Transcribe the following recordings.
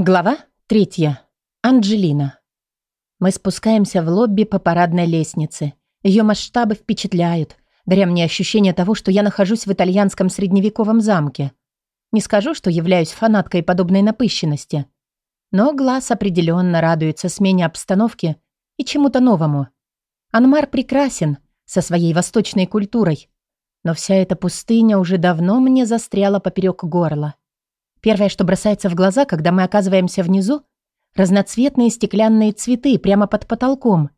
Глава третья. Анджелина. Мы спускаемся в лобби по парадной лестнице. Ее масштабы впечатляют, даря мне ощущение того, что я нахожусь в итальянском средневековом замке. Не скажу, что являюсь фанаткой подобной напыщенности, но глаз определенно радуется смене обстановки и чему-то новому. Анмар прекрасен со своей восточной культурой, но вся эта пустыня уже давно мне застряла поперек горла. Первое, что бросается в глаза, когда мы оказываемся внизу, разноцветные стеклянные цветы прямо под потолком.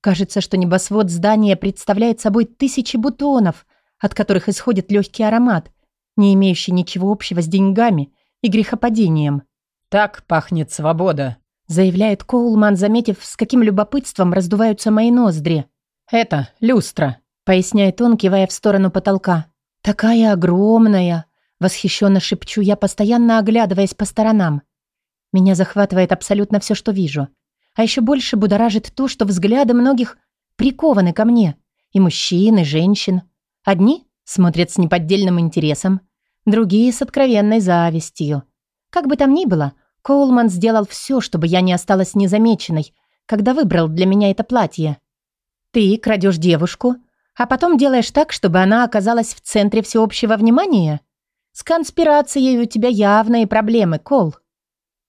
Кажется, что небосвод здания представляет собой тысячи бутонов, от которых исходит легкий аромат, не имеющий ничего общего с деньгами и грехопадением. «Так пахнет свобода», — заявляет Коулман, заметив, с каким любопытством раздуваются мои ноздри. «Это люстра», — поясняет он, кивая в сторону потолка. «Такая огромная!» Восхищенно шепчу я, постоянно оглядываясь по сторонам. Меня захватывает абсолютно все, что вижу. А еще больше будоражит то, что взгляды многих прикованы ко мне. И мужчин, и женщин. Одни смотрят с неподдельным интересом, другие с откровенной завистью. Как бы там ни было, Коулман сделал все, чтобы я не осталась незамеченной, когда выбрал для меня это платье. Ты крадешь девушку, а потом делаешь так, чтобы она оказалась в центре всеобщего внимания – с конспирацией у тебя явные проблемы, Кол.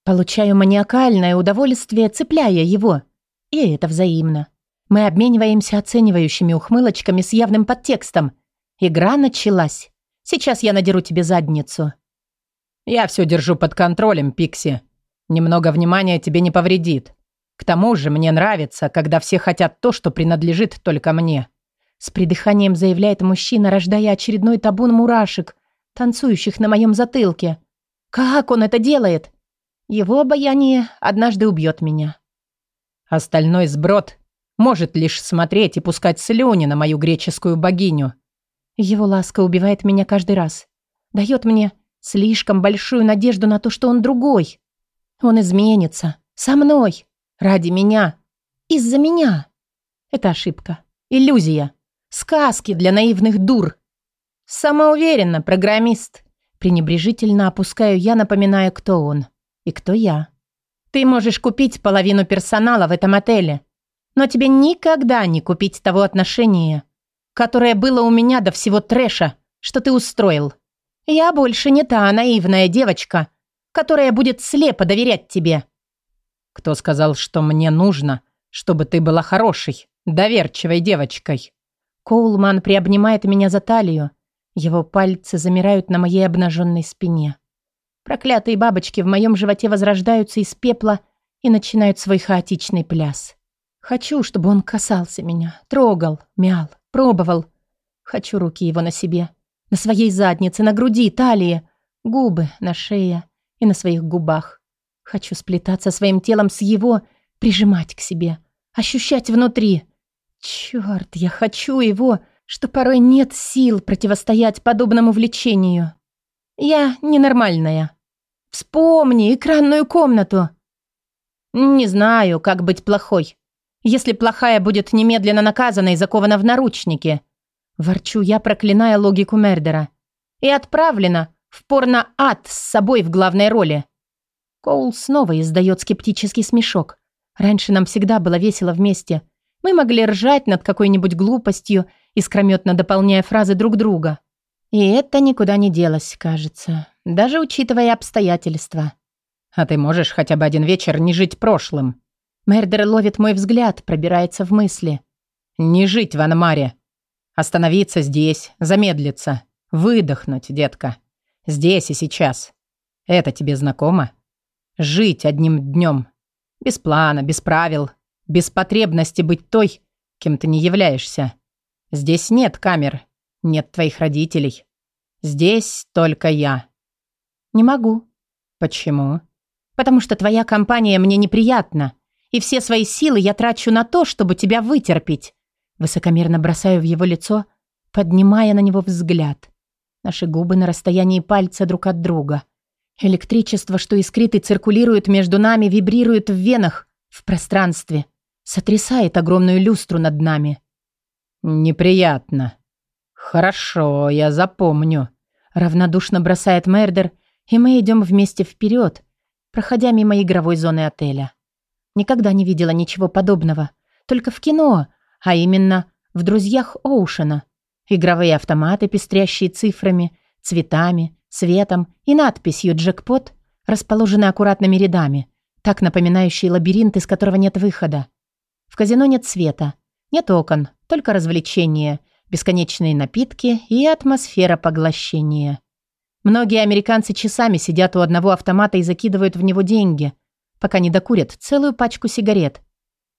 Получаю маниакальное удовольствие, цепляя его. И это взаимно. Мы обмениваемся оценивающими ухмылочками с явным подтекстом. Игра началась. Сейчас я надеру тебе задницу. Я все держу под контролем, Пикси. Немного внимания тебе не повредит. К тому же мне нравится, когда все хотят то, что принадлежит только мне. С придыханием заявляет мужчина, рождая очередной табун мурашек, танцующих на моем затылке. Как он это делает? Его обаяние однажды убьет меня. Остальной сброд может лишь смотреть и пускать слюни на мою греческую богиню. Его ласка убивает меня каждый раз. Дает мне слишком большую надежду на то, что он другой. Он изменится. Со мной. Ради меня. Из-за меня. Это ошибка. Иллюзия. Сказки для наивных дур. «Самоуверенно, программист». Пренебрежительно опускаю я, напоминая, кто он и кто я. «Ты можешь купить половину персонала в этом отеле, но тебе никогда не купить того отношения, которое было у меня до всего трэша, что ты устроил. Я больше не та наивная девочка, которая будет слепо доверять тебе». «Кто сказал, что мне нужно, чтобы ты была хорошей, доверчивой девочкой?» Коулман приобнимает меня за талию, его пальцы замирают на моей обнаженной спине. Проклятые бабочки в моем животе возрождаются из пепла и начинают свой хаотичный пляс. Хочу, чтобы он касался меня, трогал, мял, пробовал. Хочу руки его на себе, на своей заднице, на груди, талии, губы, на шее и на своих губах. Хочу сплетаться своим телом с его, прижимать к себе, ощущать внутри. Черт, я хочу его, что порой нет сил противостоять подобному влечению. Я ненормальная. Вспомни экранную комнату. Не знаю, как быть плохой. Если плохая будет немедленно наказана и закована в наручники. Ворчу я, проклиная логику Мердера. И отправлена в порно-ад с собой в главной роли. Коул снова издает скептический смешок. Раньше нам всегда было весело вместе. Мы могли ржать над какой-нибудь глупостью искрометно дополняя фразы друг друга. И это никуда не делось, кажется, даже учитывая обстоятельства. «А ты можешь хотя бы один вечер не жить прошлым?» Мердер ловит мой взгляд, пробирается в мысли. «Не жить в Анмаре. Остановиться здесь, замедлиться, выдохнуть, детка. Здесь и сейчас. Это тебе знакомо? Жить одним днем. Без плана, без правил, без потребности быть той, кем ты не являешься. Здесь нет камер, нет твоих родителей. Здесь только я». «Не могу». «Почему?» «Потому что твоя компания мне неприятна, и все свои силы я трачу на то, чтобы тебя вытерпеть». Высокомерно бросаю в его лицо, поднимая на него взгляд. Наши губы на расстоянии пальца друг от друга. Электричество, что искрит и циркулирует между нами, вибрирует в венах, в пространстве, сотрясает огромную люстру над нами. «Неприятно. Хорошо, я запомню», — равнодушно бросает Мердер, и мы идем вместе вперед, проходя мимо игровой зоны отеля. Никогда не видела ничего подобного. Только в кино, а именно в «Друзьях Оушена». Игровые автоматы, пестрящие цифрами, цветами, светом и надписью «Джекпот» расположены аккуратными рядами, так напоминающие лабиринт, из которого нет выхода. В казино нет света, нет окон, только развлечения, бесконечные напитки и атмосфера поглощения. Многие американцы часами сидят у одного автомата и закидывают в него деньги, пока не докурят целую пачку сигарет.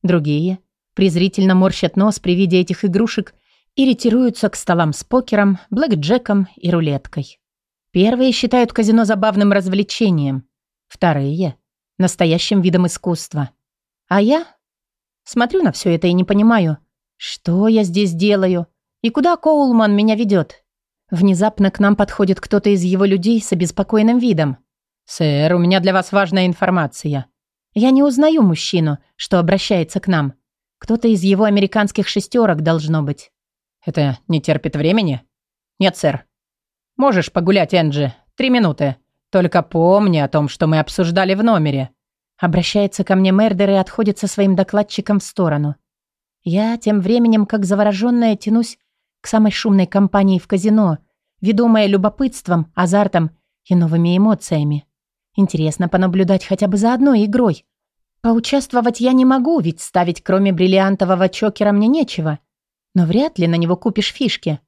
Другие презрительно морщат нос при виде этих игрушек и ретируются к столам с покером, блэкджеком и рулеткой. Первые считают казино забавным развлечением, вторые – настоящим видом искусства. А я смотрю на все это и не понимаю, что я здесь делаю и куда Коулман меня ведет. Внезапно к нам подходит кто-то из его людей с обеспокоенным видом. «Сэр, у меня для вас важная информация». Я не узнаю мужчину, что обращается к нам. Кто-то из его американских шестерок должно быть. «Это не терпит времени?» «Нет, сэр». «Можешь погулять, Энджи. Три минуты. Только помни о том, что мы обсуждали в номере». Обращается ко мне Мердер и отходит со своим докладчиком в сторону. Я тем временем, как завороженная, тянусь к самой шумной компании в казино, ведомая любопытством, азартом и новыми эмоциями. Интересно понаблюдать хотя бы за одной игрой. Поучаствовать я не могу, ведь ставить кроме бриллиантового чокера мне нечего но вряд ли на него купишь фишки.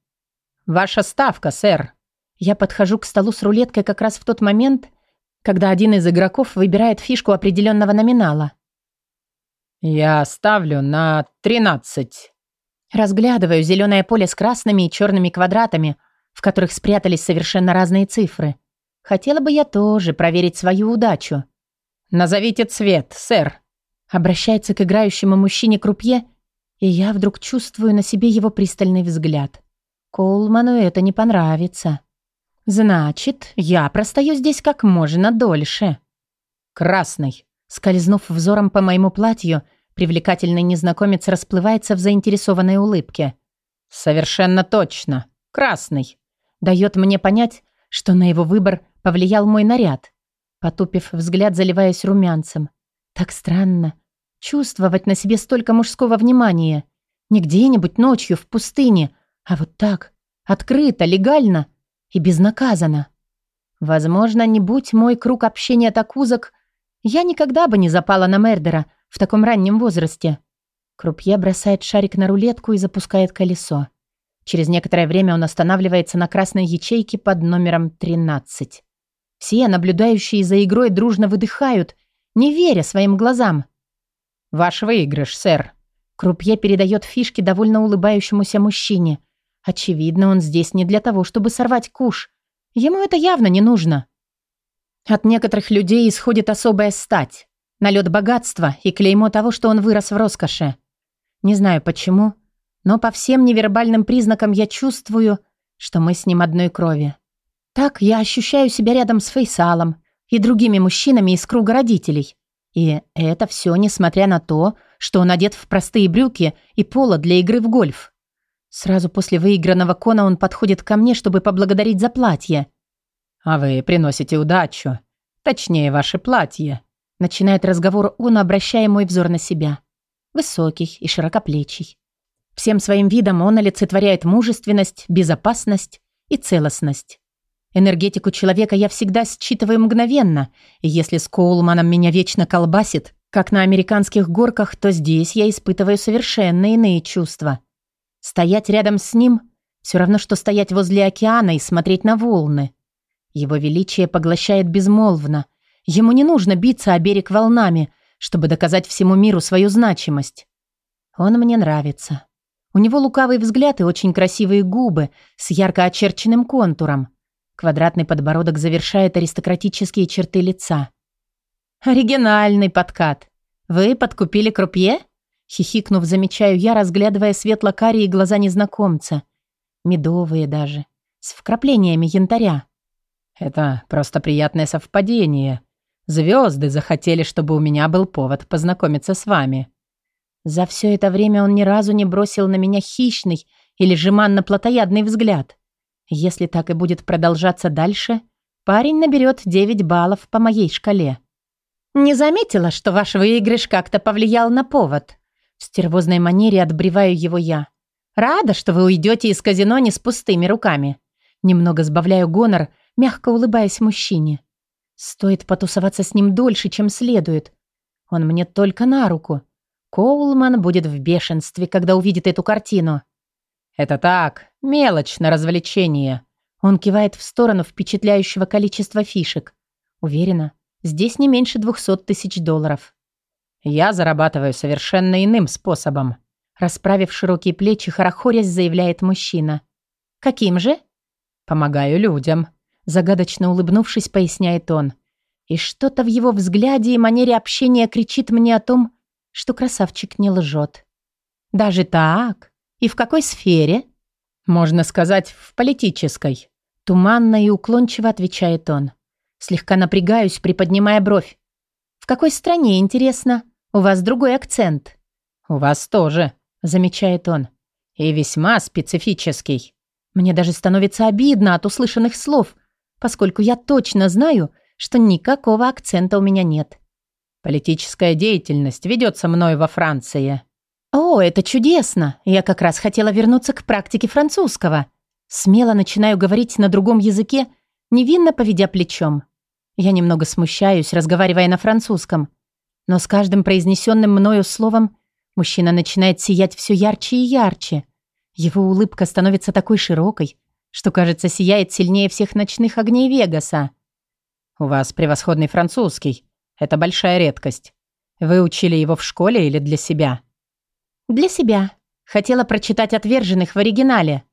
«Ваша ставка, сэр». Я подхожу к столу с рулеткой как раз в тот момент, когда один из игроков выбирает фишку определенного номинала. «Я ставлю на тринадцать». Разглядываю зеленое поле с красными и черными квадратами, в которых спрятались совершенно разные цифры. Хотела бы я тоже проверить свою удачу. «Назовите цвет, сэр», обращается к играющему мужчине-крупье и я вдруг чувствую на себе его пристальный взгляд. Колману это не понравится. Значит, я простою здесь как можно дольше. Красный. Скользнув взором по моему платью, привлекательный незнакомец расплывается в заинтересованной улыбке. Совершенно точно. Красный. Дает мне понять, что на его выбор повлиял мой наряд. Потупив взгляд, заливаясь румянцем. Так странно. Чувствовать на себе столько мужского внимания. Не где-нибудь ночью в пустыне, а вот так, открыто, легально и безнаказанно. Возможно, не будь мой круг общения так узок, я никогда бы не запала на Мердера в таком раннем возрасте. Крупье бросает шарик на рулетку и запускает колесо. Через некоторое время он останавливается на красной ячейке под номером 13. Все, наблюдающие за игрой, дружно выдыхают, не веря своим глазам. «Ваш выигрыш, сэр». Крупье передает фишки довольно улыбающемуся мужчине. Очевидно, он здесь не для того, чтобы сорвать куш. Ему это явно не нужно. От некоторых людей исходит особая стать, налет богатства и клеймо того, что он вырос в роскоши. Не знаю почему, но по всем невербальным признакам я чувствую, что мы с ним одной крови. Так я ощущаю себя рядом с Фейсалом и другими мужчинами из круга родителей. И это все несмотря на то, что он одет в простые брюки и поло для игры в гольф. Сразу после выигранного кона он подходит ко мне, чтобы поблагодарить за платье. «А вы приносите удачу. Точнее, ваше платье». Начинает разговор он, обращая мой взор на себя. Высокий и широкоплечий. Всем своим видом он олицетворяет мужественность, безопасность и целостность. Энергетику человека я всегда считываю мгновенно, и если с Коулманом меня вечно колбасит, как на американских горках, то здесь я испытываю совершенно иные чувства. Стоять рядом с ним – все равно, что стоять возле океана и смотреть на волны. Его величие поглощает безмолвно. Ему не нужно биться о берег волнами, чтобы доказать всему миру свою значимость. Он мне нравится. У него лукавый взгляд и очень красивые губы с ярко очерченным контуром – Квадратный подбородок завершает аристократические черты лица. «Оригинальный подкат. Вы подкупили крупье?» Хихикнув, замечаю я, разглядывая светло-карие глаза незнакомца. Медовые даже, с вкраплениями янтаря. «Это просто приятное совпадение. Звезды захотели, чтобы у меня был повод познакомиться с вами». За все это время он ни разу не бросил на меня хищный или жеманно-плотоядный взгляд. Если так и будет продолжаться дальше, парень наберет 9 баллов по моей шкале. «Не заметила, что ваш выигрыш как-то повлиял на повод?» В стервозной манере отбреваю его я. «Рада, что вы уйдете из казино не с пустыми руками». Немного сбавляю гонор, мягко улыбаясь мужчине. Стоит потусоваться с ним дольше, чем следует. Он мне только на руку. Коулман будет в бешенстве, когда увидит эту картину. «Это так, мелочь на развлечение». Он кивает в сторону впечатляющего количества фишек. Уверена, здесь не меньше двухсот тысяч долларов. «Я зарабатываю совершенно иным способом», расправив широкие плечи, хорохорясь, заявляет мужчина. «Каким же?» «Помогаю людям», загадочно улыбнувшись, поясняет он. И что-то в его взгляде и манере общения кричит мне о том, что красавчик не лжет. «Даже так? И в какой сфере?» «Можно сказать, в политической», туманно и уклончиво отвечает он. Слегка напрягаюсь, приподнимая бровь. «В какой стране, интересно? У вас другой акцент». «У вас тоже», — замечает он. «И весьма специфический». Мне даже становится обидно от услышанных слов, поскольку я точно знаю, что никакого акцента у меня нет. Политическая деятельность ведется мной во Франции. О, это чудесно. Я как раз хотела вернуться к практике французского. Смело начинаю говорить на другом языке, невинно поведя плечом. Я немного смущаюсь, разговаривая на французском. Но с каждым произнесенным мною словом мужчина начинает сиять все ярче и ярче. Его улыбка становится такой широкой, что, кажется, сияет сильнее всех ночных огней Вегаса. «У вас превосходный французский. Это большая редкость. Вы учили его в школе или для себя?» «Для себя. Хотела прочитать «Отверженных» в оригинале».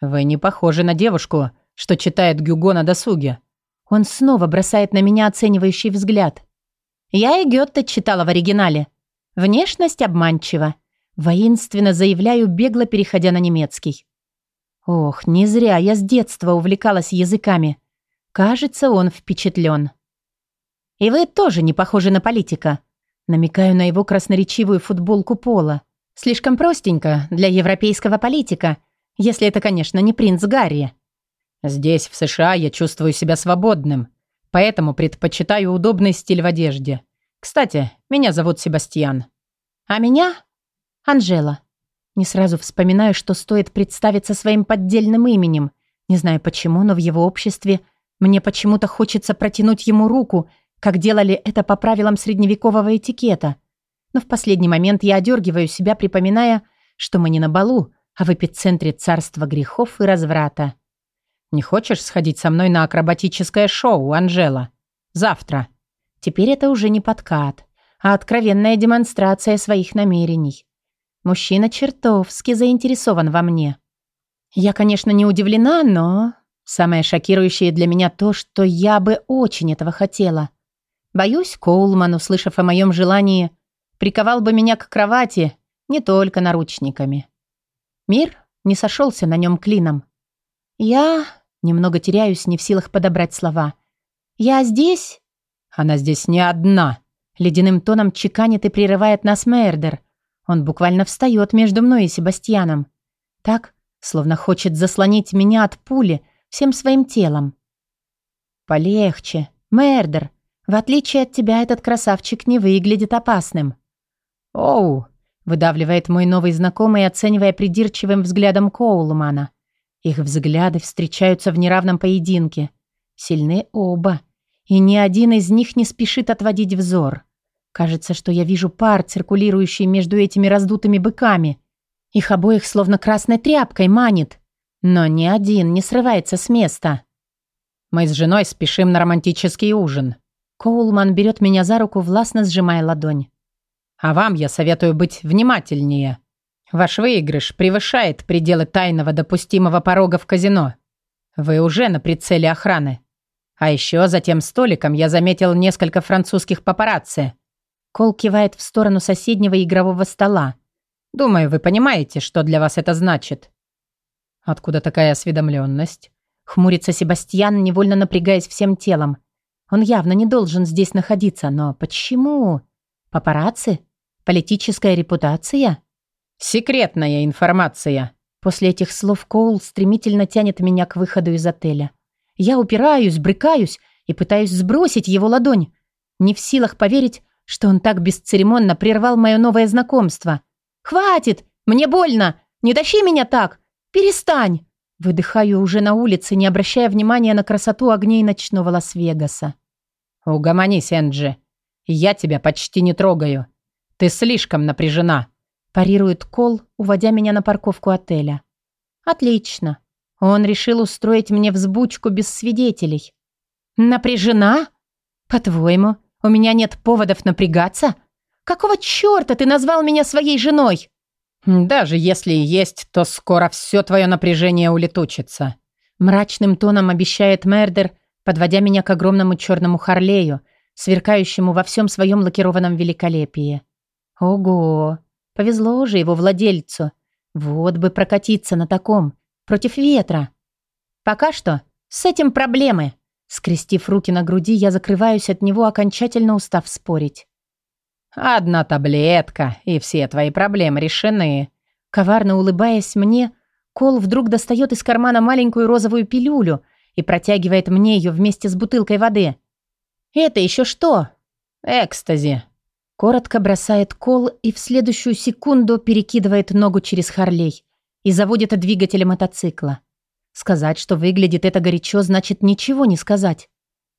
«Вы не похожи на девушку, что читает Гюго на досуге». Он снова бросает на меня оценивающий взгляд. «Я и Гетте читала в оригинале. Внешность обманчива. Воинственно заявляю, бегло переходя на немецкий. Ох, не зря я с детства увлекалась языками. Кажется, он впечатлен. И вы тоже не похожи на политика. Намекаю на его красноречивую футболку пола. Слишком простенько для европейского политика, если это, конечно, не принц Гарри. Здесь, в США, я чувствую себя свободным, поэтому предпочитаю удобный стиль в одежде. Кстати, меня зовут Себастьян. А меня Анжела. Не сразу вспоминаю, что стоит представиться своим поддельным именем. Не знаю почему, но в его обществе мне почему-то хочется протянуть ему руку, как делали это по правилам средневекового этикета. Но в последний момент я одергиваю себя, припоминая, что мы не на балу, а в эпицентре царства грехов и разврата. «Не хочешь сходить со мной на акробатическое шоу, Анжела? Завтра?» Теперь это уже не подкат, а откровенная демонстрация своих намерений. Мужчина чертовски заинтересован во мне. Я, конечно, не удивлена, но... Самое шокирующее для меня то, что я бы очень этого хотела. Боюсь, Коулман, услышав о моем желании, приковал бы меня к кровати не только наручниками. Мир не сошелся на нем клином. Я немного теряюсь, не в силах подобрать слова. «Я здесь?» «Она здесь не одна», — ледяным тоном чеканит и прерывает нас Мейердер — он буквально встает между мной и Себастьяном. Так, словно хочет заслонить меня от пули всем своим телом. «Полегче. Мердер. В отличие от тебя, этот красавчик не выглядит опасным». «Оу», — выдавливает мой новый знакомый, оценивая придирчивым взглядом Коулмана. Их взгляды встречаются в неравном поединке. Сильны оба, и ни один из них не спешит отводить взор. Кажется, что я вижу пар, циркулирующий между этими раздутыми быками. Их обоих словно красной тряпкой манит. Но ни один не срывается с места. Мы с женой спешим на романтический ужин. Коулман берет меня за руку, властно сжимая ладонь. А вам я советую быть внимательнее. Ваш выигрыш превышает пределы тайного допустимого порога в казино. Вы уже на прицеле охраны. А еще за тем столиком я заметил несколько французских папарацци. Кол кивает в сторону соседнего игрового стола. «Думаю, вы понимаете, что для вас это значит». «Откуда такая осведомленность?» Хмурится Себастьян, невольно напрягаясь всем телом. Он явно не должен здесь находиться, но почему? Папарацци? Политическая репутация? Секретная информация. После этих слов Коул стремительно тянет меня к выходу из отеля. Я упираюсь, брыкаюсь и пытаюсь сбросить его ладонь, Не в силах поверить, что он так бесцеремонно прервал мое новое знакомство. «Хватит! Мне больно! Не тащи меня так! Перестань!» Выдыхаю уже на улице, не обращая внимания на красоту огней ночного Лас-Вегаса. «Угомонись, Энджи. Я тебя почти не трогаю. Ты слишком напряжена», парирует Кол, уводя меня на парковку отеля. «Отлично. Он решил устроить мне взбучку без свидетелей». «Напряжена? По-твоему, у меня нет поводов напрягаться? Какого черта ты назвал меня своей женой?» «Даже если и есть, то скоро все твое напряжение улетучится», мрачным тоном обещает Мердер, подводя меня к огромному черному Харлею, сверкающему во всем своем лакированном великолепии. Ого! Повезло же его владельцу. Вот бы прокатиться на таком, против ветра. Пока что с этим проблемы. Скрестив руки на груди, я закрываюсь от него, окончательно устав спорить. «Одна таблетка, и все твои проблемы решены». Коварно улыбаясь мне, Кол вдруг достает из кармана маленькую розовую пилюлю и протягивает мне ее вместе с бутылкой воды. «Это еще что?» «Экстази». Коротко бросает Кол и в следующую секунду перекидывает ногу через Харлей и заводит двигатель мотоцикла. Сказать, что выглядит это горячо, значит ничего не сказать.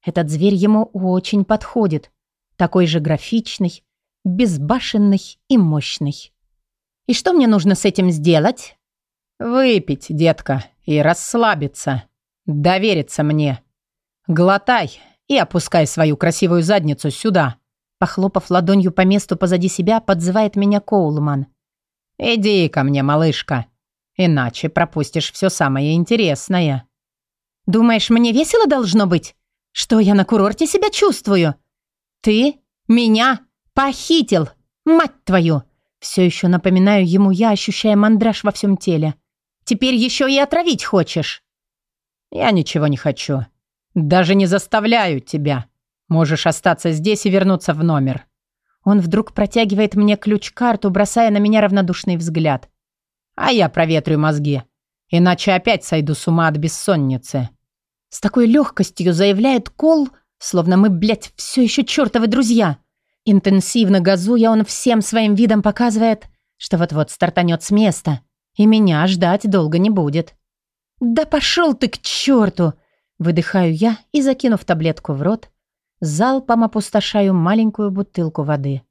Этот зверь ему очень подходит. Такой же графичный, безбашенный и мощный. И что мне нужно с этим сделать? Выпить, детка, и расслабиться. Довериться мне. Глотай и опускай свою красивую задницу сюда. Похлопав ладонью по месту позади себя, подзывает меня Коулман. Иди ко мне, малышка. Иначе пропустишь все самое интересное. Думаешь, мне весело должно быть? Что я на курорте себя чувствую? Ты меня «Похитил! Мать твою!» Все еще напоминаю ему я, ощущая мандраж во всем теле. «Теперь еще и отравить хочешь?» «Я ничего не хочу. Даже не заставляю тебя. Можешь остаться здесь и вернуться в номер». Он вдруг протягивает мне ключ-карту, бросая на меня равнодушный взгляд. «А я проветрю мозги. Иначе опять сойду с ума от бессонницы». С такой легкостью заявляет Кол, словно мы, блядь, все еще чертовы друзья. Интенсивно газуя, он всем своим видом показывает, что вот-вот стартанет с места, и меня ждать долго не будет. «Да пошел ты к черту!» Выдыхаю я и, закинув таблетку в рот, залпом опустошаю маленькую бутылку воды.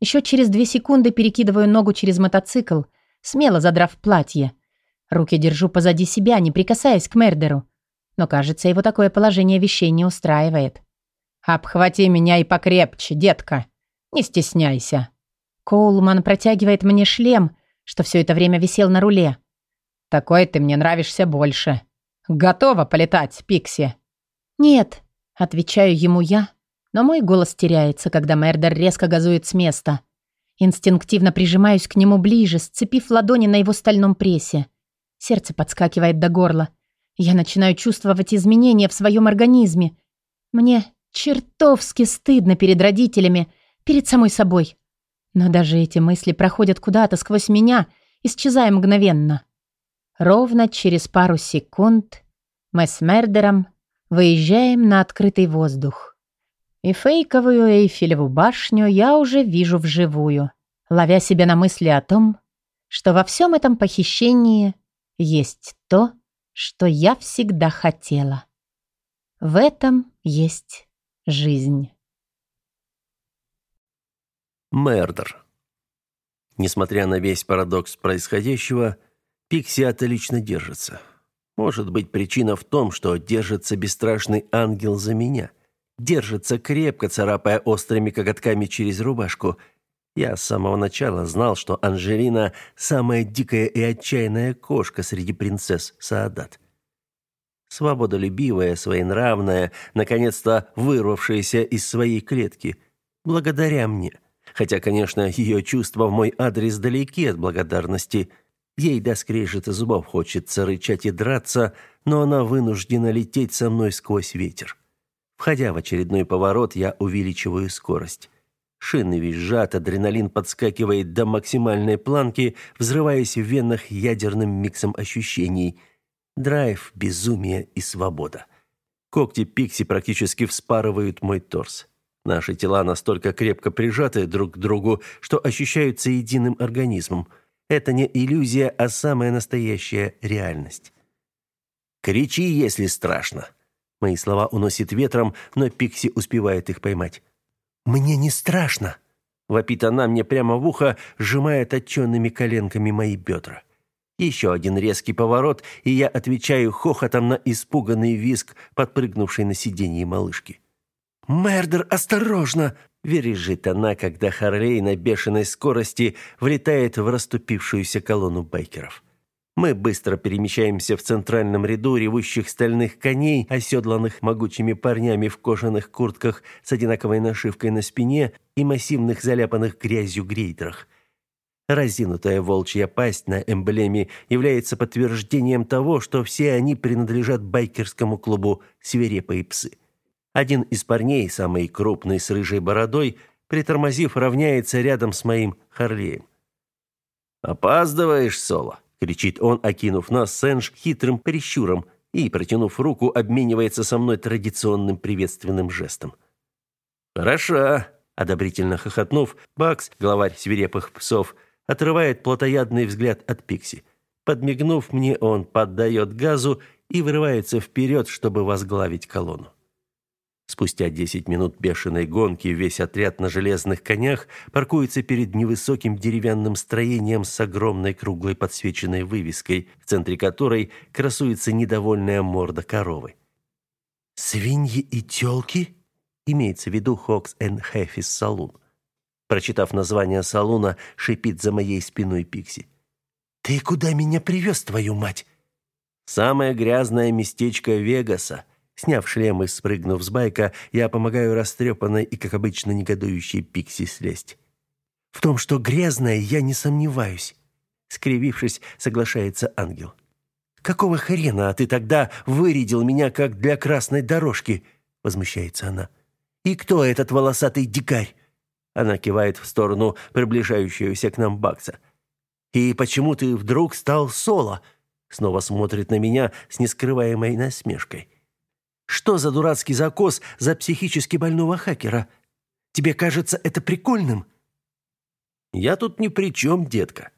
Еще через две секунды перекидываю ногу через мотоцикл, смело задрав платье. Руки держу позади себя, не прикасаясь к Мердеру. Но, кажется, его такое положение вещей не устраивает. «Обхвати меня и покрепче, детка. Не стесняйся». Коулман протягивает мне шлем, что все это время висел на руле. «Такой ты мне нравишься больше. Готова полетать, Пикси?» «Нет», — отвечаю ему я, но мой голос теряется, когда Мердер резко газует с места. Инстинктивно прижимаюсь к нему ближе, сцепив ладони на его стальном прессе. Сердце подскакивает до горла. Я начинаю чувствовать изменения в своем организме. Мне Чертовски стыдно перед родителями, перед самой собой. Но даже эти мысли проходят куда-то сквозь меня, исчезая мгновенно. Ровно через пару секунд мы с Мердером выезжаем на открытый воздух. И фейковую Эйфелеву башню я уже вижу вживую, ловя себя на мысли о том, что во всем этом похищении есть то, что я всегда хотела. В этом есть жизнь. Мердер. Несмотря на весь парадокс происходящего, Пикси отлично держится. Может быть, причина в том, что держится бесстрашный ангел за меня. Держится крепко, царапая острыми коготками через рубашку. Я с самого начала знал, что Анжелина – самая дикая и отчаянная кошка среди принцесс Саадат свободолюбивая, своенравная, наконец-то вырвавшаяся из своей клетки. Благодаря мне. Хотя, конечно, ее чувства в мой адрес далеки от благодарности. Ей до скрежета зубов хочется рычать и драться, но она вынуждена лететь со мной сквозь ветер. Входя в очередной поворот, я увеличиваю скорость. Шины визжат, адреналин подскакивает до максимальной планки, взрываясь в венах ядерным миксом ощущений – Драйв, безумие и свобода. Когти Пикси практически вспарывают мой торс. Наши тела настолько крепко прижаты друг к другу, что ощущаются единым организмом. Это не иллюзия, а самая настоящая реальность. «Кричи, если страшно!» Мои слова уносит ветром, но Пикси успевает их поймать. «Мне не страшно!» Вопит она мне прямо в ухо, сжимая точенными коленками мои бедра. Еще один резкий поворот, и я отвечаю хохотом на испуганный визг, подпрыгнувший на сиденье малышки. «Мердер, осторожно!» – вережит она, когда Харлей на бешеной скорости влетает в расступившуюся колонну байкеров. Мы быстро перемещаемся в центральном ряду ревущих стальных коней, оседланных могучими парнями в кожаных куртках с одинаковой нашивкой на спине и массивных заляпанных грязью грейдерах. Разинутая волчья пасть на эмблеме является подтверждением того, что все они принадлежат байкерскому клубу «Свирепые псы». Один из парней, самый крупный с рыжей бородой, притормозив, равняется рядом с моим Харлеем. «Опаздываешь, Соло!» кричит он, окинув нас с хитрым прищуром и, протянув руку, обменивается со мной традиционным приветственным жестом. «Хороша!» – одобрительно хохотнув, Бакс, главарь свирепых псов, отрывает плотоядный взгляд от Пикси. Подмигнув мне, он поддает газу и вырывается вперед, чтобы возглавить колонну. Спустя 10 минут бешеной гонки весь отряд на железных конях паркуется перед невысоким деревянным строением с огромной круглой подсвеченной вывеской, в центре которой красуется недовольная морда коровы. «Свиньи и тёлки?» имеется в виду Хокс энд Хэфис Салун. Прочитав название салуна, шипит за моей спиной Пикси. «Ты куда меня привез, твою мать?» «Самое грязное местечко Вегаса», Сняв шлем и спрыгнув с байка, я помогаю растрепанной и, как обычно, негодующей Пикси слезть. В том, что грязная, я не сомневаюсь. Скривившись, соглашается ангел. «Какого хрена ты тогда вырядил меня, как для красной дорожки?» Возмущается она. «И кто этот волосатый дикарь?» Она кивает в сторону приближающегося к нам Бакса. «И почему ты вдруг стал соло?» Снова смотрит на меня с нескрываемой насмешкой. Что за дурацкий закос за психически больного хакера? Тебе кажется это прикольным? Я тут ни при чем, детка.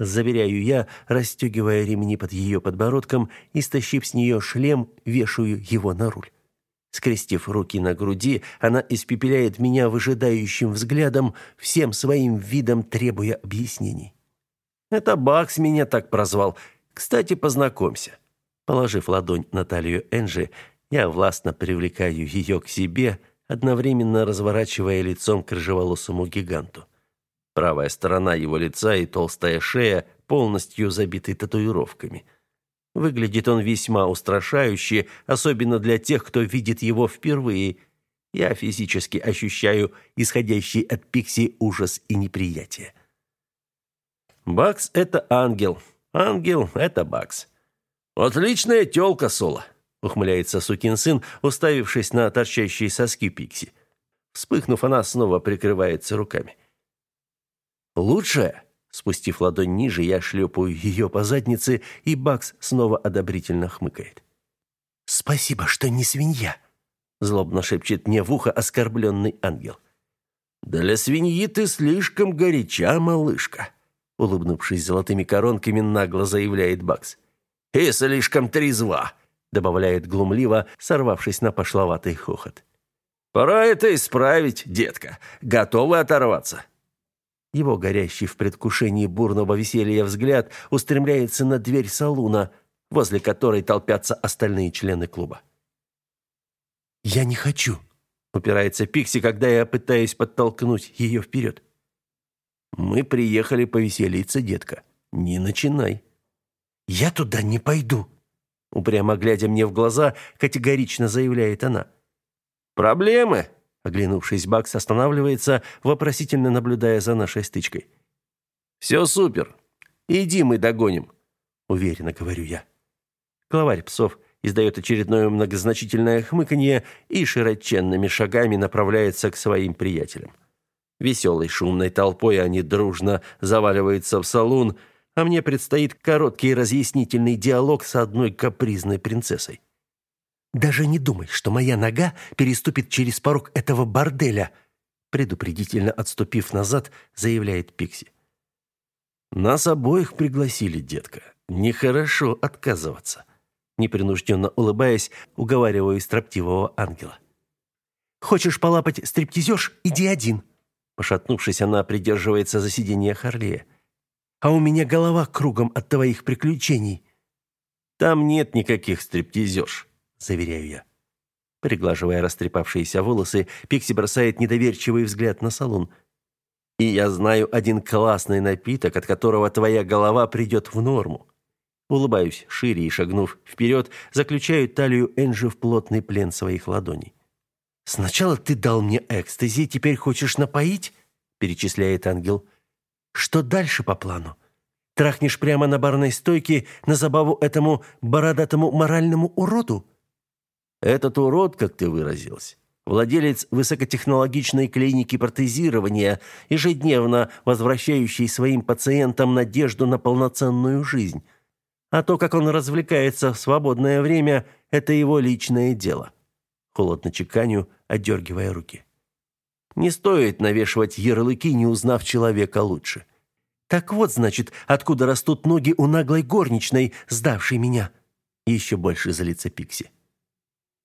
Заверяю я, расстегивая ремни под ее подбородком и, стащив с нее шлем, вешаю его на руль. Скрестив руки на груди, она испепеляет меня выжидающим взглядом, всем своим видом требуя объяснений. «Это Бакс меня так прозвал. Кстати, познакомься». Положив ладонь на талию Энджи, я властно привлекаю ее к себе, одновременно разворачивая лицом к рыжеволосому гиганту. Правая сторона его лица и толстая шея полностью забиты татуировками. Выглядит он весьма устрашающе, особенно для тех, кто видит его впервые. Я физически ощущаю исходящий от Пикси ужас и неприятие. Бакс — это ангел. Ангел — это Бакс. «Отличная тёлка, Соло ухмыляется сукин сын, уставившись на торчащие соски Пикси. Вспыхнув, она снова прикрывается руками. Лучше, спустив ладонь ниже, я шлепаю ее по заднице, и Бакс снова одобрительно хмыкает. Спасибо, что не свинья, злобно шепчет мне в ухо оскорбленный ангел. Для свиньи ты слишком горяча, малышка, улыбнувшись золотыми коронками, нагло заявляет Бакс. И слишком трезва добавляет глумливо, сорвавшись на пошловатый хохот. Пора это исправить, детка. Готовы оторваться? Его горящий в предвкушении бурного веселья взгляд устремляется на дверь салуна, возле которой толпятся остальные члены клуба. «Я не хочу», — упирается Пикси, когда я пытаюсь подтолкнуть ее вперед. «Мы приехали повеселиться, детка. Не начинай». «Я туда не пойду», упрямо глядя мне в глаза, категорично заявляет она. Проблемы? Оглянувшись, Бакс останавливается, вопросительно наблюдая за нашей стычкой. «Все супер. Иди, мы догоним», — уверенно говорю я. Главарь псов издает очередное многозначительное хмыканье и широченными шагами направляется к своим приятелям. Веселой шумной толпой они дружно заваливаются в салон, а мне предстоит короткий разъяснительный диалог с одной капризной принцессой. Даже не думай, что моя нога переступит через порог этого борделя, предупредительно отступив назад, заявляет Пикси. Нас обоих пригласили, детка. Нехорошо отказываться. Непринужденно улыбаясь, уговариваю строптивого ангела. Хочешь полапать стриптизерш? Иди один. Пошатнувшись, она придерживается за сиденье Харлея. А у меня голова кругом от твоих приключений. Там нет никаких стриптизерш заверяю я. Приглаживая растрепавшиеся волосы, Пикси бросает недоверчивый взгляд на салон. И я знаю один классный напиток, от которого твоя голова придет в норму. Улыбаюсь шире и, шагнув вперед, заключаю талию Энджи в плотный плен своих ладоней. «Сначала ты дал мне экстази, теперь хочешь напоить?» перечисляет ангел. «Что дальше по плану? Трахнешь прямо на барной стойке на забаву этому бородатому моральному уроду?» Этот урод, как ты выразился, владелец высокотехнологичной клиники протезирования, ежедневно возвращающий своим пациентам надежду на полноценную жизнь. А то, как он развлекается в свободное время, это его личное дело. Холодно чеканю, отдергивая руки. Не стоит навешивать ярлыки, не узнав человека лучше. Так вот, значит, откуда растут ноги у наглой горничной, сдавшей меня. Еще больше злится Пикси.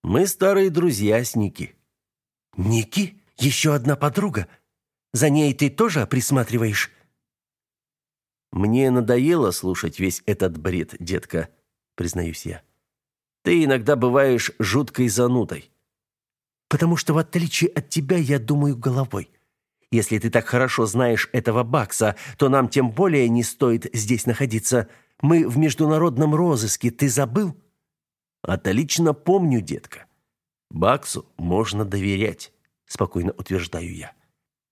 Мы старые друзья с Ники. Ники? Еще одна подруга? За ней ты тоже присматриваешь? Мне надоело слушать весь этот бред, детка, признаюсь я. Ты иногда бываешь жуткой занудой. Потому что в отличие от тебя я думаю головой. Если ты так хорошо знаешь этого Бакса, то нам тем более не стоит здесь находиться. Мы в международном розыске, ты забыл? Отлично помню, детка. Баксу можно доверять, спокойно утверждаю я.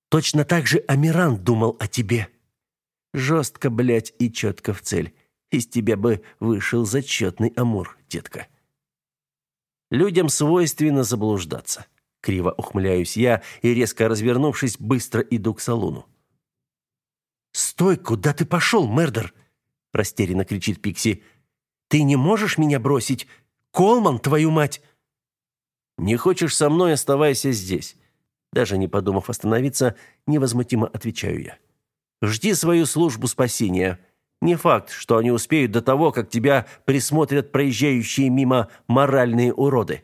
Точно так же Амиран думал о тебе. Жестко, блядь, и четко в цель. Из тебя бы вышел зачетный амур, детка. Людям свойственно заблуждаться. Криво ухмыляюсь я и, резко развернувшись, быстро иду к салону. «Стой, куда ты пошел, Мердер?» Растерянно кричит Пикси. «Ты не можешь меня бросить? Колман, твою мать!» «Не хочешь со мной, оставайся здесь». Даже не подумав остановиться, невозмутимо отвечаю я. «Жди свою службу спасения. Не факт, что они успеют до того, как тебя присмотрят проезжающие мимо моральные уроды».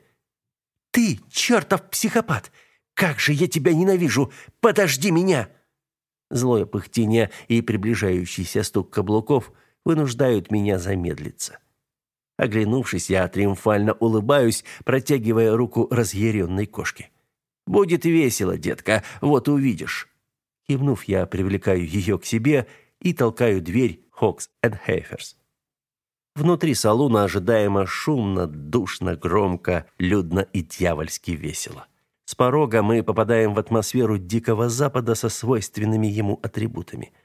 «Ты, чертов психопат! Как же я тебя ненавижу! Подожди меня!» Злое пыхтение и приближающийся стук каблуков вынуждают меня замедлиться. Оглянувшись, я триумфально улыбаюсь, протягивая руку разъяренной кошке. «Будет весело, детка, вот увидишь». Кивнув, я привлекаю ее к себе и толкаю дверь Хокс энд Хейферс. Внутри салона ожидаемо шумно, душно, громко, людно и дьявольски весело. С порога мы попадаем в атмосферу Дикого Запада со свойственными ему атрибутами –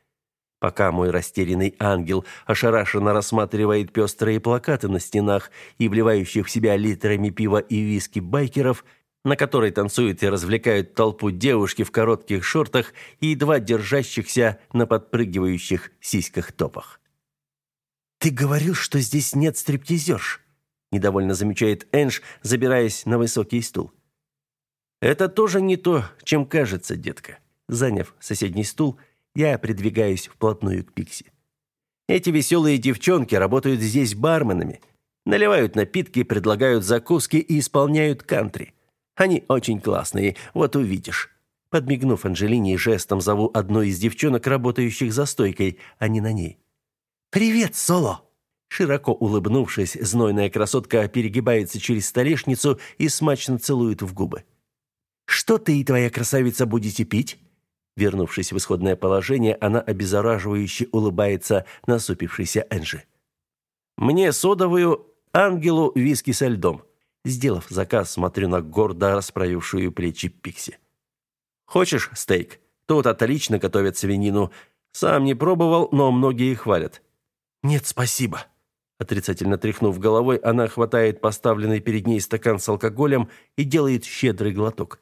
Пока мой растерянный ангел ошарашенно рассматривает пестрые плакаты на стенах и вливающих в себя литрами пива и виски байкеров, на которой танцуют и развлекают толпу девушки в коротких шортах и едва держащихся на подпрыгивающих сиськах-топах. «Ты говорил, что здесь нет стриптизерш», – недовольно замечает Энж, забираясь на высокий стул. «Это тоже не то, чем кажется, детка». Заняв соседний стул – я придвигаюсь вплотную к Пикси. Эти веселые девчонки работают здесь барменами, наливают напитки, предлагают закуски и исполняют кантри. Они очень классные, вот увидишь. Подмигнув Анжелине, жестом зову одну из девчонок, работающих за стойкой, а не на ней. «Привет, Соло!» Широко улыбнувшись, знойная красотка перегибается через столешницу и смачно целует в губы. «Что ты и твоя красавица будете пить?» Вернувшись в исходное положение, она обеззараживающе улыбается насупившейся Энджи. «Мне содовую, ангелу виски со льдом». Сделав заказ, смотрю на гордо расправившую плечи Пикси. «Хочешь стейк? Тут отлично готовят свинину. Сам не пробовал, но многие хвалят». «Нет, спасибо». Отрицательно тряхнув головой, она хватает поставленный перед ней стакан с алкоголем и делает щедрый глоток.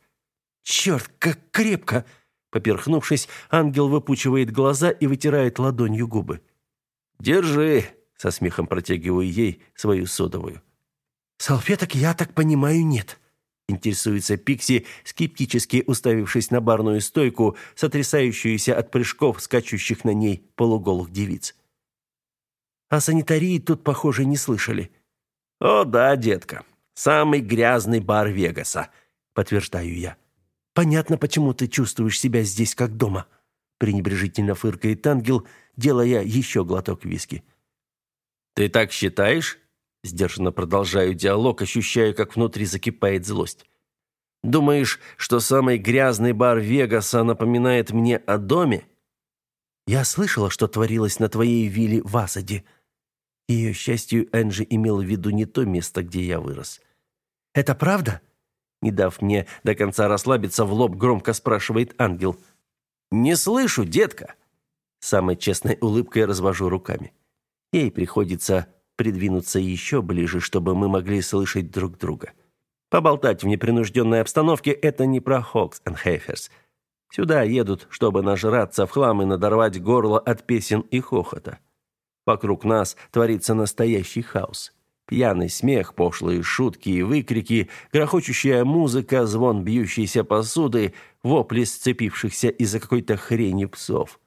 «Черт, как крепко!» Поперхнувшись, ангел выпучивает глаза и вытирает ладонью губы. «Держи!» – со смехом протягиваю ей свою содовую. Салфеток, я так понимаю, нет. Интересуется Пикси, скептически уставившись на барную стойку, сотрясающуюся от прыжков скачущих на ней полуголых девиц. О санитарии тут, похоже, не слышали. О, да, детка. Самый грязный бар Вегаса, подтверждаю я. Понятно, почему ты чувствуешь себя здесь как дома, пренебрежительно фыркает ангел, делая еще глоток виски. Ты так считаешь? Сдержанно продолжаю диалог, ощущая, как внутри закипает злость. Думаешь, что самый грязный бар Вегаса напоминает мне о доме? Я слышала, что творилось на твоей вилле в Асаде. Ее счастью, Энджи имел в виду не то место, где я вырос. Это правда? Не дав мне до конца расслабиться, в лоб громко спрашивает ангел. Не слышу, детка. Самой честной улыбкой развожу руками. Ей приходится придвинуться еще ближе, чтобы мы могли слышать друг друга. Поболтать в непринужденной обстановке – это не про Хокс и Хейферс. Сюда едут, чтобы нажраться в хлам и надорвать горло от песен и хохота. Вокруг нас творится настоящий хаос. Пьяный смех, пошлые шутки и выкрики, грохочущая музыка, звон бьющейся посуды, вопли сцепившихся из-за какой-то хрени псов.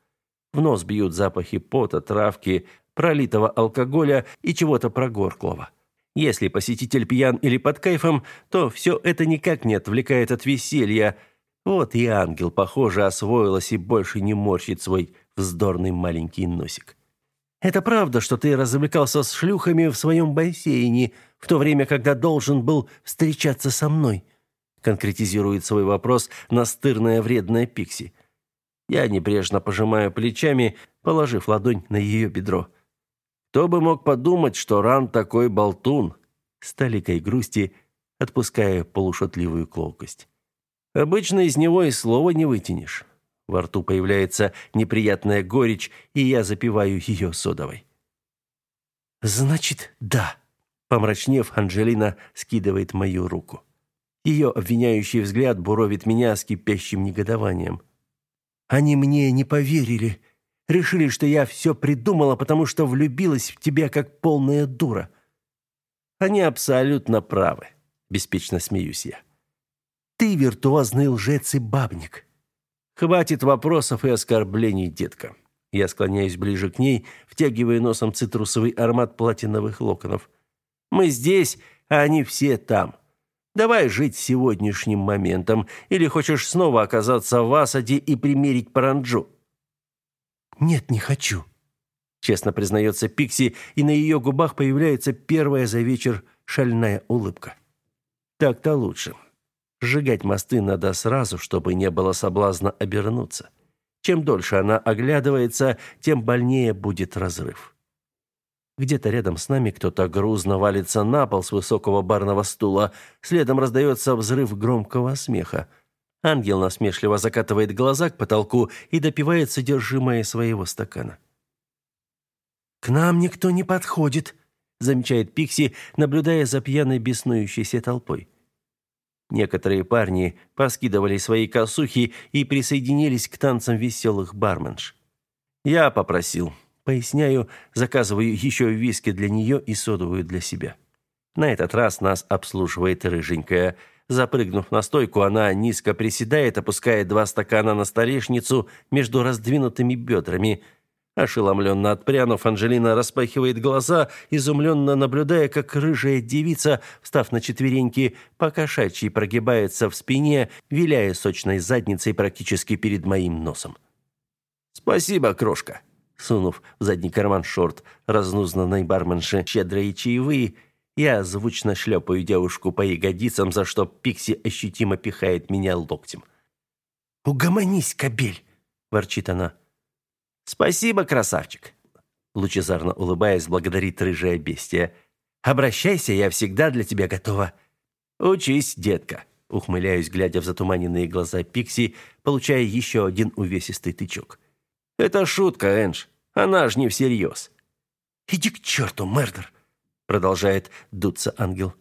В нос бьют запахи пота, травки, пролитого алкоголя и чего-то прогорклого. Если посетитель пьян или под кайфом, то все это никак не отвлекает от веселья. Вот и ангел, похоже, освоилась и больше не морщит свой вздорный маленький носик. Это правда, что ты развлекался с шлюхами в своем бассейне, в то время, когда должен был встречаться со мной? Конкретизирует свой вопрос настырная вредная Пикси. Я небрежно пожимаю плечами, положив ладонь на ее бедро. Кто бы мог подумать, что Ран такой болтун? С толикой грусти, отпуская полушутливую колкость. Обычно из него и слова не вытянешь. Во рту появляется неприятная горечь, и я запиваю ее содовой. «Значит, да», — помрачнев, Анжелина скидывает мою руку. Ее обвиняющий взгляд буровит меня с кипящим негодованием. «Они мне не поверили», Решили, что я все придумала, потому что влюбилась в тебя как полная дура. Они абсолютно правы, беспечно смеюсь я. Ты виртуозный лжец и бабник. Хватит вопросов и оскорблений, детка. Я склоняюсь ближе к ней, втягивая носом цитрусовый аромат платиновых локонов. Мы здесь, а они все там. Давай жить сегодняшним моментом, или хочешь снова оказаться в Асаде и примерить паранджу? «Нет, не хочу», — честно признается Пикси, и на ее губах появляется первая за вечер шальная улыбка. «Так-то лучше. Сжигать мосты надо сразу, чтобы не было соблазна обернуться. Чем дольше она оглядывается, тем больнее будет разрыв». Где-то рядом с нами кто-то грузно валится на пол с высокого барного стула. Следом раздается взрыв громкого смеха. Ангел насмешливо закатывает глаза к потолку и допивает содержимое своего стакана. «К нам никто не подходит», — замечает Пикси, наблюдая за пьяной беснующейся толпой. Некоторые парни поскидывали свои косухи и присоединились к танцам веселых барменш. «Я попросил», — поясняю, заказываю еще виски для нее и содовую для себя. На этот раз нас обслуживает рыженькая — Запрыгнув на стойку, она низко приседает, опускает два стакана на столешницу между раздвинутыми бедрами. Ошеломленно отпрянув, Анжелина распахивает глаза, изумленно наблюдая, как рыжая девица, встав на четвереньки, покошачьи прогибается в спине, виляя сочной задницей практически перед моим носом. «Спасибо, крошка!» Сунув в задний карман шорт разнузнанной барменши щедрые чаевые, я звучно шлепаю девушку по ягодицам, за что Пикси ощутимо пихает меня локтем. «Угомонись, кобель!» – ворчит она. «Спасибо, красавчик!» Лучезарно улыбаясь, благодарит рыжая бестия. «Обращайся, я всегда для тебя готова». «Учись, детка!» Ухмыляюсь, глядя в затуманенные глаза Пикси, получая еще один увесистый тычок. «Это шутка, Эндж. Она ж не всерьез». «Иди к черту, Мердер!» Продолжает дуться ангел.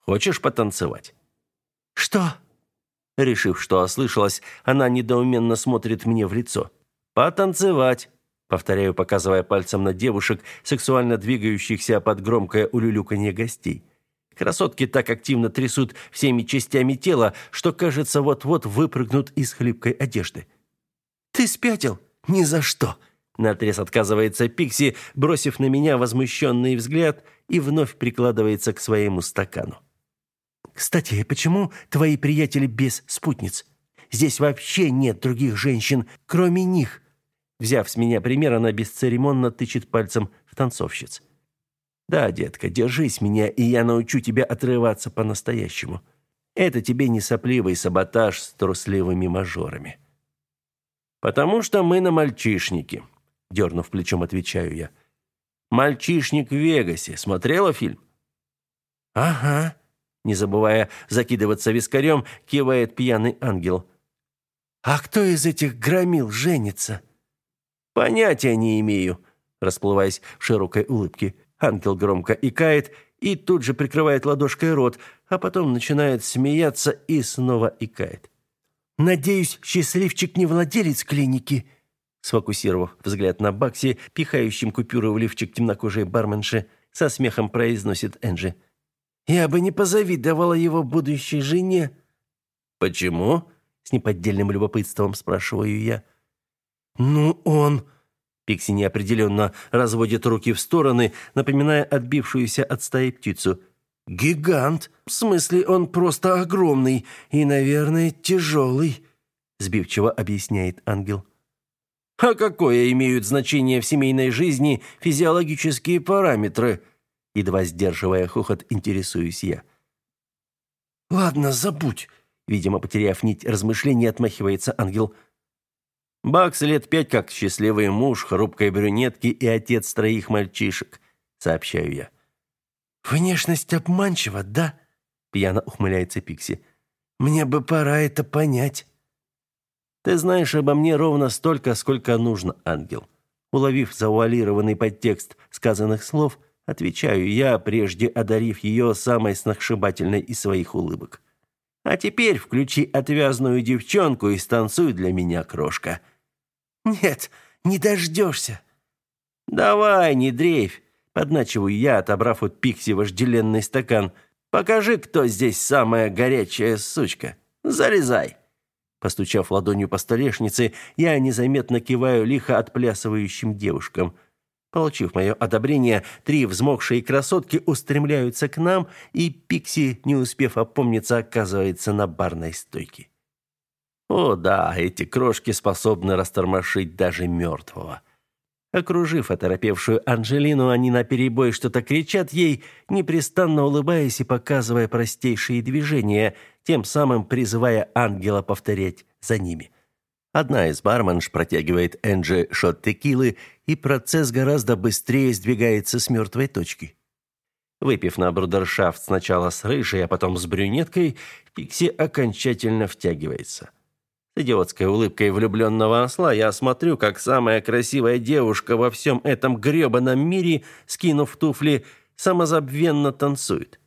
Хочешь потанцевать? Что? Решив, что ослышалась, она недоуменно смотрит мне в лицо. Потанцевать, повторяю, показывая пальцем на девушек, сексуально двигающихся под громкое улюлюканье гостей. Красотки так активно трясут всеми частями тела, что, кажется, вот-вот выпрыгнут из хлипкой одежды. «Ты спятил? Ни за что!» Наотрез отказывается Пикси, бросив на меня возмущенный взгляд и вновь прикладывается к своему стакану. «Кстати, почему твои приятели без спутниц? Здесь вообще нет других женщин, кроме них!» Взяв с меня пример, она бесцеремонно тычет пальцем в танцовщиц. Да, детка, держись меня, и я научу тебя отрываться по-настоящему. Это тебе не сопливый саботаж с трусливыми мажорами. Потому что мы на мальчишнике, дернув плечом, отвечаю я. Мальчишник в Вегасе. Смотрела фильм? Ага, не забывая закидываться вискарем, кивает пьяный ангел. А кто из этих громил женится? Понятия не имею, расплываясь в широкой улыбке. Ангел громко икает и тут же прикрывает ладошкой рот, а потом начинает смеяться и снова икает. «Надеюсь, счастливчик не владелец клиники?» Сфокусировав взгляд на Бакси, пихающим купюры в лифчик темнокожей барменши, со смехом произносит Энджи. «Я бы не позавидовала его будущей жене». «Почему?» — с неподдельным любопытством спрашиваю я. «Ну, он...» Пикси неопределенно разводит руки в стороны, напоминая отбившуюся от стаи птицу. «Гигант! В смысле, он просто огромный и, наверное, тяжелый», сбивчиво объясняет ангел. «А какое имеют значение в семейной жизни физиологические параметры?» Едва сдерживая хохот, интересуюсь я. «Ладно, забудь», видимо, потеряв нить размышлений, отмахивается ангел – Бакс лет пять как счастливый муж, хрупкой брюнетки и отец троих мальчишек, сообщаю я. Внешность обманчива, да? Пьяно ухмыляется Пикси. Мне бы пора это понять. Ты знаешь обо мне ровно столько, сколько нужно, ангел. Уловив завуалированный подтекст сказанных слов, отвечаю я, прежде одарив ее самой сногсшибательной из своих улыбок. А теперь включи отвязную девчонку и станцуй для меня, крошка. Нет, не дождешься. Давай, не дрейфь, подначиваю я, отобрав от Пикси вожделенный стакан. Покажи, кто здесь самая горячая сучка. Залезай. Постучав ладонью по столешнице, я незаметно киваю лихо отплясывающим девушкам. Получив мое одобрение, три взмокшие красотки устремляются к нам, и Пикси, не успев опомниться, оказывается на барной стойке. О да, эти крошки способны растормошить даже мертвого. Окружив оторопевшую Анжелину, они наперебой что-то кричат ей, непрестанно улыбаясь и показывая простейшие движения, тем самым призывая ангела повторять за ними. Одна из барменш протягивает Энджи шот текилы, и процесс гораздо быстрее сдвигается с мертвой точки. Выпив на брудершафт сначала с рыжей, а потом с брюнеткой, Пикси окончательно втягивается – идиотской улыбкой влюбленного осла я смотрю, как самая красивая девушка во всем этом грёбаном мире, скинув туфли, самозабвенно танцует.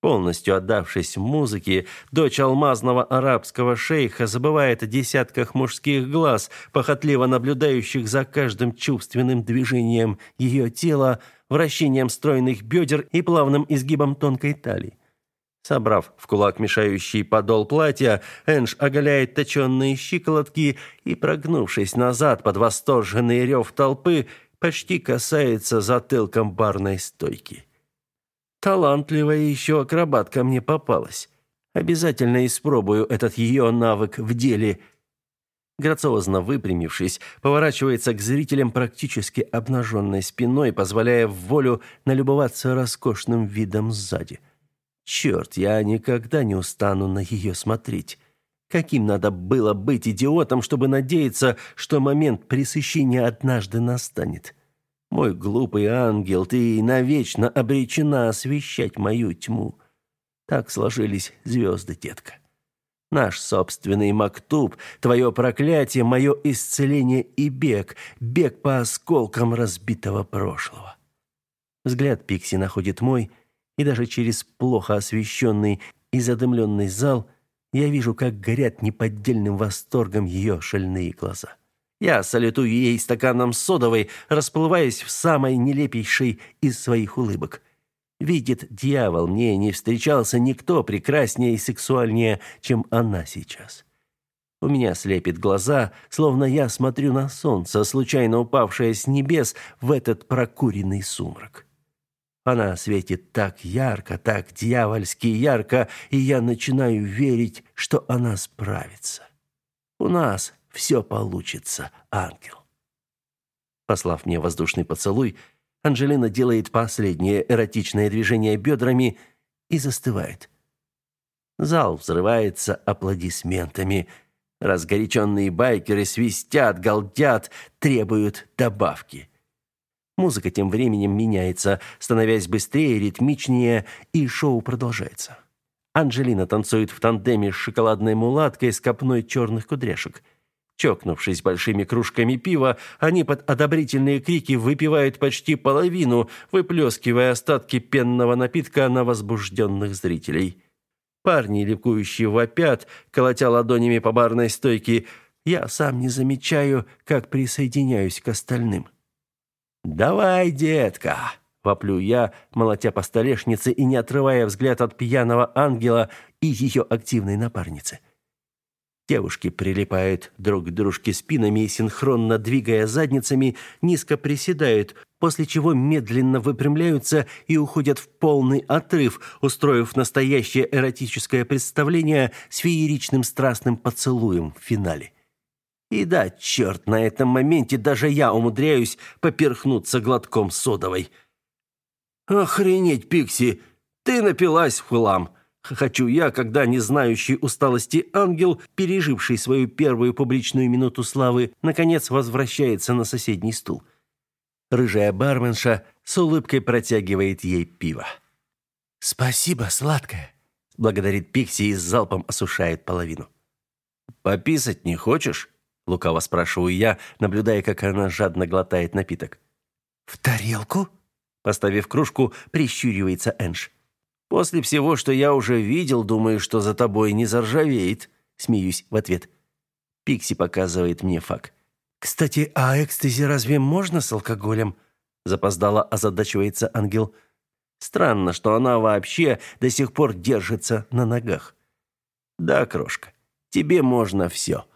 Полностью отдавшись музыке, дочь алмазного арабского шейха забывает о десятках мужских глаз, похотливо наблюдающих за каждым чувственным движением ее тела, вращением стройных бедер и плавным изгибом тонкой талии. Собрав в кулак мешающий подол платья, Энж оголяет точенные щиколотки и, прогнувшись назад под восторженный рев толпы, почти касается затылком барной стойки. Талантливая еще акробатка мне попалась. Обязательно испробую этот ее навык в деле. Грациозно выпрямившись, поворачивается к зрителям практически обнаженной спиной, позволяя в волю налюбоваться роскошным видом сзади. Черт, я никогда не устану на ее смотреть. Каким надо было быть идиотом, чтобы надеяться, что момент пресыщения однажды настанет? Мой глупый ангел, ты навечно обречена освещать мою тьму. Так сложились звезды, детка. Наш собственный мактуб, твое проклятие, мое исцеление и бег, бег по осколкам разбитого прошлого. Взгляд Пикси находит мой — и даже через плохо освещенный и задымленный зал я вижу, как горят неподдельным восторгом ее шальные глаза. Я салютую ей стаканом содовой, расплываясь в самой нелепейшей из своих улыбок. Видит дьявол, мне не встречался никто прекраснее и сексуальнее, чем она сейчас. У меня слепит глаза, словно я смотрю на солнце, случайно упавшее с небес в этот прокуренный сумрак. Она светит так ярко, так дьявольски ярко, и я начинаю верить, что она справится. У нас все получится, ангел. Послав мне воздушный поцелуй, Анжелина делает последнее эротичное движение бедрами и застывает. Зал взрывается аплодисментами. Разгоряченные байкеры свистят, галдят, требуют добавки. Музыка тем временем меняется, становясь быстрее, ритмичнее, и шоу продолжается. Анжелина танцует в тандеме с шоколадной мулаткой с копной черных кудряшек – Чокнувшись большими кружками пива, они под одобрительные крики выпивают почти половину, выплескивая остатки пенного напитка на возбужденных зрителей. Парни, ликующие вопят, колотя ладонями по барной стойке. Я сам не замечаю, как присоединяюсь к остальным. «Давай, детка!» — воплю я, молотя по столешнице и не отрывая взгляд от пьяного ангела и ее активной напарницы. Девушки прилипают друг к дружке спинами и синхронно двигая задницами, низко приседают, после чего медленно выпрямляются и уходят в полный отрыв, устроив настоящее эротическое представление с фееричным страстным поцелуем в финале. И да, черт, на этом моменте даже я умудряюсь поперхнуться глотком содовой. «Охренеть, Пикси! Ты напилась в хлам!» Хочу я, когда не знающий усталости ангел, переживший свою первую публичную минуту славы, наконец возвращается на соседний стул. Рыжая барменша с улыбкой протягивает ей пиво. «Спасибо, сладкое», — благодарит Пикси и с залпом осушает половину. «Пописать не хочешь?» — лукаво спрашиваю я, наблюдая, как она жадно глотает напиток. «В тарелку?» — поставив кружку, прищуривается Энж. После всего, что я уже видел, думаю, что за тобой не заржавеет, смеюсь в ответ. Пикси показывает мне факт. Кстати, а экстази разве можно с алкоголем? запоздало озадачивается ангел. Странно, что она вообще до сих пор держится на ногах. Да, крошка, тебе можно все», —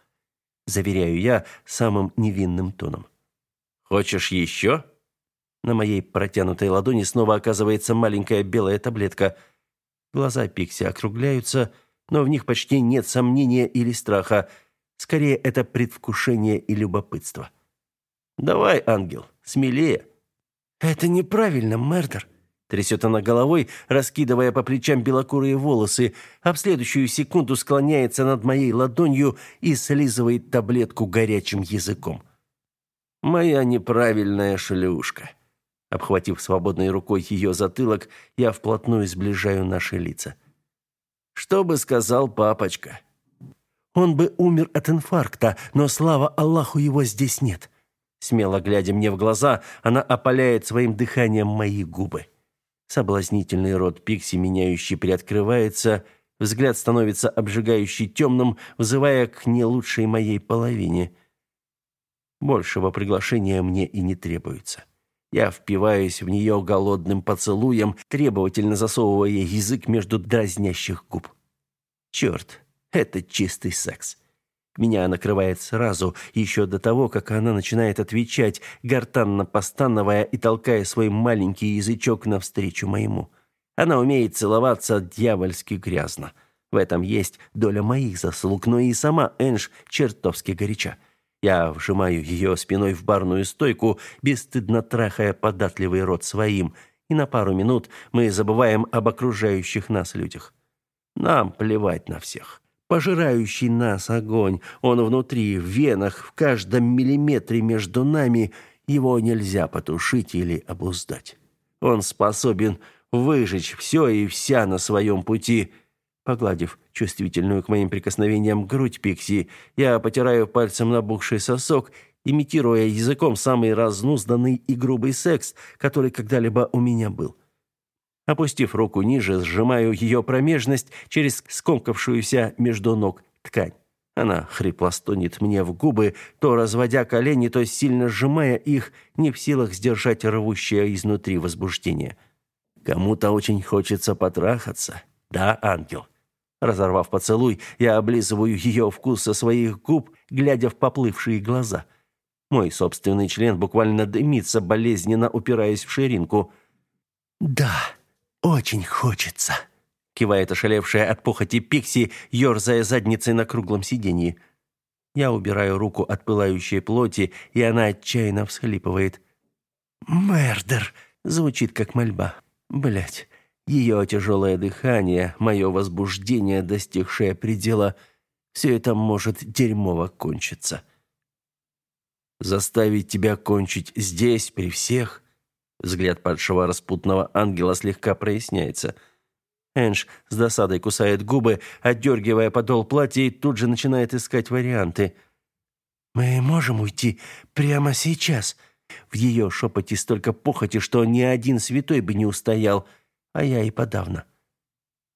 заверяю я самым невинным тоном. Хочешь еще?» На моей протянутой ладони снова оказывается маленькая белая таблетка. Глаза Пикси округляются, но в них почти нет сомнения или страха. Скорее, это предвкушение и любопытство. «Давай, ангел, смелее». «Это неправильно, Мердер», — трясет она головой, раскидывая по плечам белокурые волосы, а в следующую секунду склоняется над моей ладонью и слизывает таблетку горячим языком. «Моя неправильная шлюшка». Обхватив свободной рукой ее затылок, я вплотную сближаю наши лица. Что бы сказал папочка? Он бы умер от инфаркта, но слава Аллаху его здесь нет. Смело глядя мне в глаза, она опаляет своим дыханием мои губы. Соблазнительный рот Пикси меняющий приоткрывается, взгляд становится обжигающе темным, вызывая к не лучшей моей половине. Большего приглашения мне и не требуется. Я впиваюсь в нее голодным поцелуем, требовательно засовывая язык между дразнящих губ. Черт, это чистый секс. Меня накрывает сразу, еще до того, как она начинает отвечать, гортанно постановая и толкая свой маленький язычок навстречу моему. Она умеет целоваться дьявольски грязно. В этом есть доля моих заслуг, но и сама Энж чертовски горяча. Я вжимаю ее спиной в барную стойку, бесстыдно трахая податливый рот своим, и на пару минут мы забываем об окружающих нас людях. Нам плевать на всех. Пожирающий нас огонь, он внутри, в венах, в каждом миллиметре между нами, его нельзя потушить или обуздать. Он способен выжечь все и вся на своем пути, Погладив чувствительную к моим прикосновениям грудь Пикси, я потираю пальцем набухший сосок, имитируя языком самый разнузданный и грубый секс, который когда-либо у меня был. Опустив руку ниже, сжимаю ее промежность через скомкавшуюся между ног ткань. Она хрипло стонет мне в губы, то разводя колени, то сильно сжимая их, не в силах сдержать рвущее изнутри возбуждение. Кому-то очень хочется потрахаться. Да, ангел? Разорвав поцелуй, я облизываю ее вкус со своих губ, глядя в поплывшие глаза. Мой собственный член буквально дымится, болезненно упираясь в ширинку. «Да, очень хочется», — кивает ошалевшая от похоти Пикси, ерзая задницей на круглом сиденье. Я убираю руку от пылающей плоти, и она отчаянно всхлипывает. «Мердер!» — звучит как мольба. Блять, ее тяжелое дыхание, мое возбуждение, достигшее предела, все это может дерьмово кончиться. Заставить тебя кончить здесь, при всех? Взгляд падшего распутного ангела слегка проясняется. Энж с досадой кусает губы, отдергивая подол платья и тут же начинает искать варианты. «Мы можем уйти прямо сейчас?» В ее шепоте столько похоти, что ни один святой бы не устоял – а я и подавно.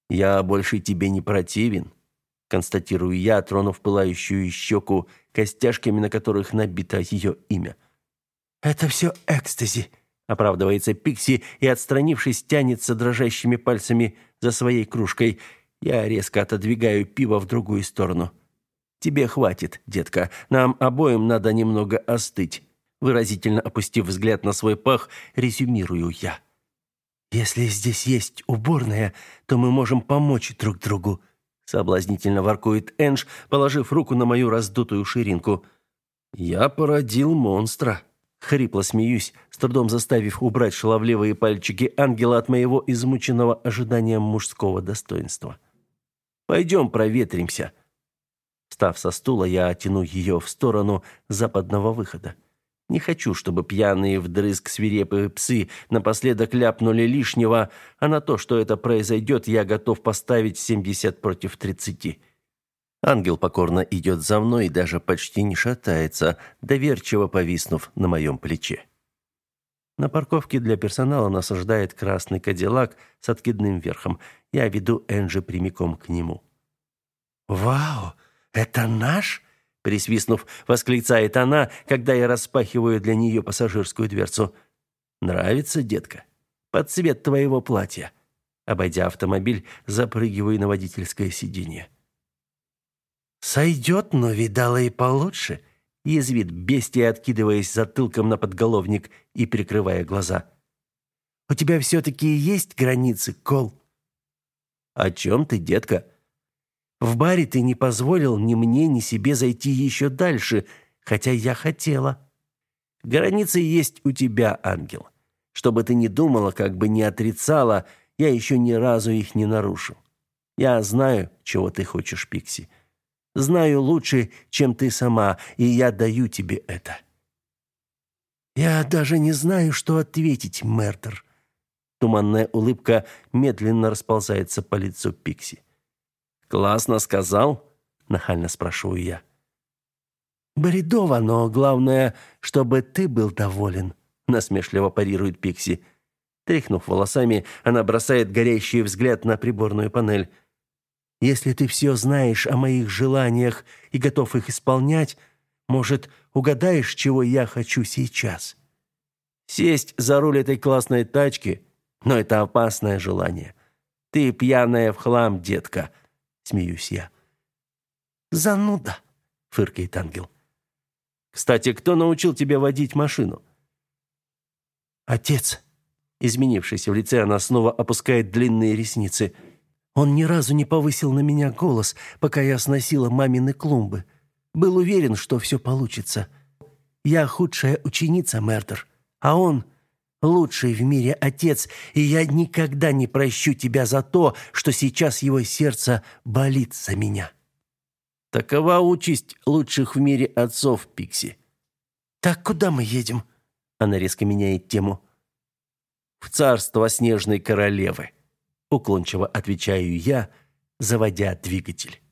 «Я больше тебе не противен», — констатирую я, тронув пылающую щеку, костяшками на которых набито ее имя. «Это все экстази», — оправдывается Пикси и, отстранившись, тянется дрожащими пальцами за своей кружкой. Я резко отодвигаю пиво в другую сторону. «Тебе хватит, детка. Нам обоим надо немного остыть». Выразительно опустив взгляд на свой пах, резюмирую я. Если здесь есть уборная, то мы можем помочь друг другу, соблазнительно воркует Энж, положив руку на мою раздутую ширинку. Я породил монстра. Хрипло смеюсь, с трудом заставив убрать шаловливые пальчики ангела от моего измученного ожиданием мужского достоинства. Пойдем проветримся. Встав со стула, я тяну ее в сторону западного выхода. Не хочу, чтобы пьяные вдрызг свирепые псы напоследок ляпнули лишнего, а на то, что это произойдет, я готов поставить 70 против 30. Ангел покорно идет за мной и даже почти не шатается, доверчиво повиснув на моем плече. На парковке для персонала нас ожидает красный кадиллак с откидным верхом. Я веду Энджи прямиком к нему. «Вау, это наш?» присвистнув, восклицает она, когда я распахиваю для нее пассажирскую дверцу. Нравится, детка? Под цвет твоего платья. Обойдя автомобиль, запрыгиваю на водительское сиденье. Сойдет, но видала и получше, язвит бестия, откидываясь затылком на подголовник и прикрывая глаза. У тебя все таки есть границы, Кол? О чем ты, детка? В баре ты не позволил ни мне, ни себе зайти еще дальше, хотя я хотела. Границы есть у тебя, ангел. Чтобы ты не думала, как бы не отрицала, я еще ни разу их не нарушил. Я знаю, чего ты хочешь, Пикси. Знаю лучше, чем ты сама, и я даю тебе это. Я даже не знаю, что ответить, Мертер. Туманная улыбка медленно расползается по лицу Пикси. «Классно сказал?» – нахально спрашиваю я. «Бредово, но главное, чтобы ты был доволен», – насмешливо парирует Пикси. Тряхнув волосами, она бросает горящий взгляд на приборную панель. «Если ты все знаешь о моих желаниях и готов их исполнять, может, угадаешь, чего я хочу сейчас?» «Сесть за руль этой классной тачки? Но это опасное желание. Ты пьяная в хлам, детка», смеюсь я. Зануда, фыркает ангел. Кстати, кто научил тебя водить машину? Отец. Изменившись в лице, она снова опускает длинные ресницы. Он ни разу не повысил на меня голос, пока я сносила мамины клумбы. Был уверен, что все получится. Я худшая ученица, Мердер, а он лучший в мире отец, и я никогда не прощу тебя за то, что сейчас его сердце болит за меня. Такова участь лучших в мире отцов, Пикси. Так куда мы едем? Она резко меняет тему. В царство снежной королевы, уклончиво отвечаю я, заводя двигатель.